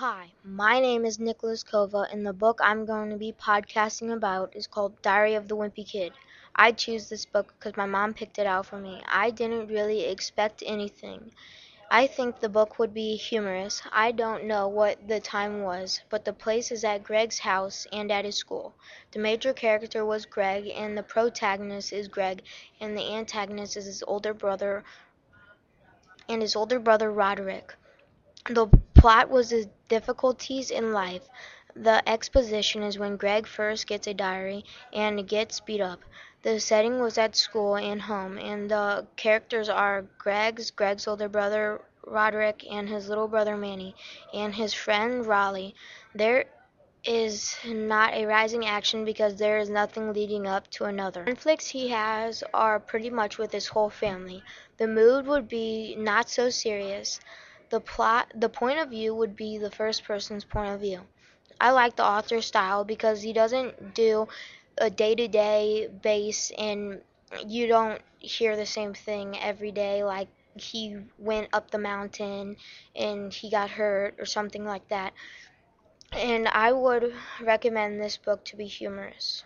Hi, my name is Nicholas Kova, and the book I'm going to be podcasting about is called Diary of the Wimpy Kid. I choose this book because my mom picked it out for me. I didn't really expect anything. I think the book would be humorous. I don't know what the time was, but the place is at Greg's house and at his school. The major character was Greg, and the protagonist is Greg, and the antagonist is his older brother and his older brother Roderick. The plot was his difficulties in life. The exposition is when Greg first gets a diary and gets beat up. The setting was at school and home, and the characters are Greg's, Greg's older brother Roderick, and his little brother Manny, and his friend Rowley. There is not a rising action because there is nothing leading up to another. Conflicts he has are pretty much with his whole family. The mood would be not so serious. The plot, the point of view would be the first person's point of view. I like the author's style because he doesn't do a day-to-day base and you don't hear the same thing every day like he went up the mountain and he got hurt or something like that. And I would recommend this book to be humorous.